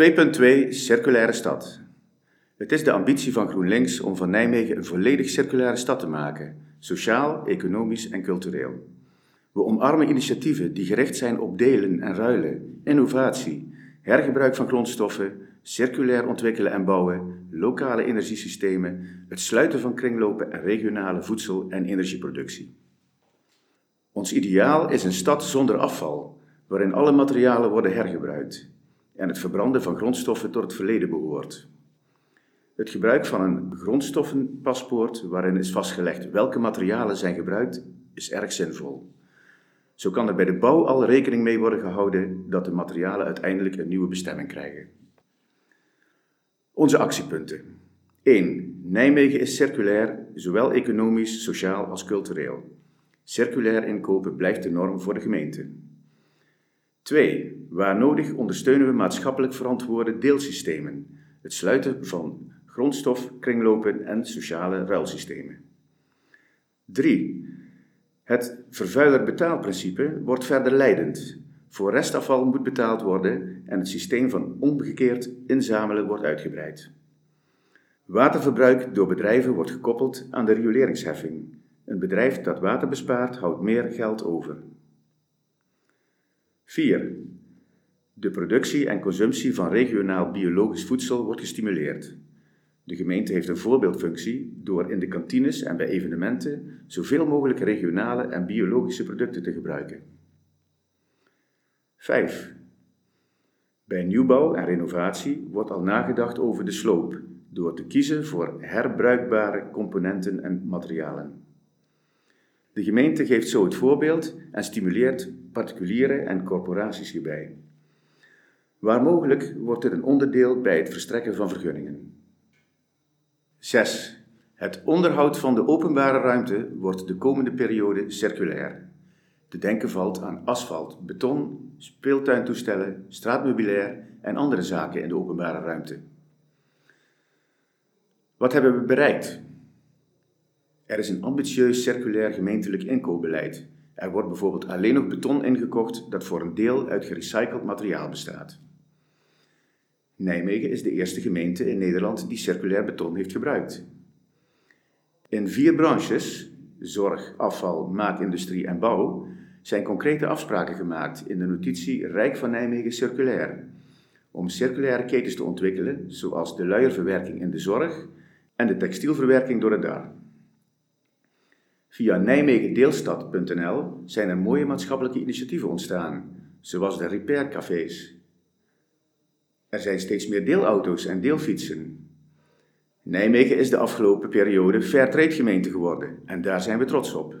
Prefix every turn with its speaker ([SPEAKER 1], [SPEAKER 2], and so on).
[SPEAKER 1] 2.2 Circulaire stad. Het is de ambitie van GroenLinks om van Nijmegen een volledig circulaire stad te maken, sociaal, economisch en cultureel. We omarmen initiatieven die gericht zijn op delen en ruilen, innovatie, hergebruik van grondstoffen, circulair ontwikkelen en bouwen, lokale energiesystemen, het sluiten van kringlopen en regionale voedsel- en energieproductie. Ons ideaal is een stad zonder afval, waarin alle materialen worden hergebruikt en het verbranden van grondstoffen tot het verleden behoort. Het gebruik van een grondstoffenpaspoort, waarin is vastgelegd welke materialen zijn gebruikt, is erg zinvol. Zo kan er bij de bouw al rekening mee worden gehouden dat de materialen uiteindelijk een nieuwe bestemming krijgen. Onze actiepunten. 1. Nijmegen is circulair, zowel economisch, sociaal als cultureel. Circulair inkopen blijft de norm voor de gemeente. 2. Waar nodig ondersteunen we maatschappelijk verantwoorde deelsystemen, het sluiten van grondstof, kringlopen en sociale ruilsystemen. 3. Het vervuiler-betaalprincipe wordt verder leidend. Voor restafval moet betaald worden en het systeem van omgekeerd inzamelen wordt uitgebreid. Waterverbruik door bedrijven wordt gekoppeld aan de rioleringsheffing. Een bedrijf dat water bespaart houdt meer geld over. 4. De productie en consumptie van regionaal biologisch voedsel wordt gestimuleerd. De gemeente heeft een voorbeeldfunctie door in de kantines en bij evenementen zoveel mogelijk regionale en biologische producten te gebruiken. 5. Bij nieuwbouw en renovatie wordt al nagedacht over de sloop door te kiezen voor herbruikbare componenten en materialen. De gemeente geeft zo het voorbeeld en stimuleert particulieren en corporaties hierbij. Waar mogelijk wordt dit een onderdeel bij het verstrekken van vergunningen. 6. Het onderhoud van de openbare ruimte wordt de komende periode circulair. Te denken valt aan asfalt, beton, speeltuintoestellen, straatmeubilair en andere zaken in de openbare ruimte. Wat hebben we bereikt? Er is een ambitieus circulair gemeentelijk inkoopbeleid. Er wordt bijvoorbeeld alleen nog beton ingekocht dat voor een deel uit gerecycled materiaal bestaat. Nijmegen is de eerste gemeente in Nederland die circulair beton heeft gebruikt. In vier branches, zorg, afval, maakindustrie en bouw, zijn concrete afspraken gemaakt in de notitie Rijk van Nijmegen Circulair, om circulaire ketens te ontwikkelen, zoals de luierverwerking in de zorg en de textielverwerking door het dar. Via nijmegendeelstad.nl zijn er mooie maatschappelijke initiatieven ontstaan, zoals de repaircafés. Er zijn steeds meer deelauto's en deelfietsen. Nijmegen is de afgelopen periode Fairtrade gemeente geworden en daar zijn we trots op.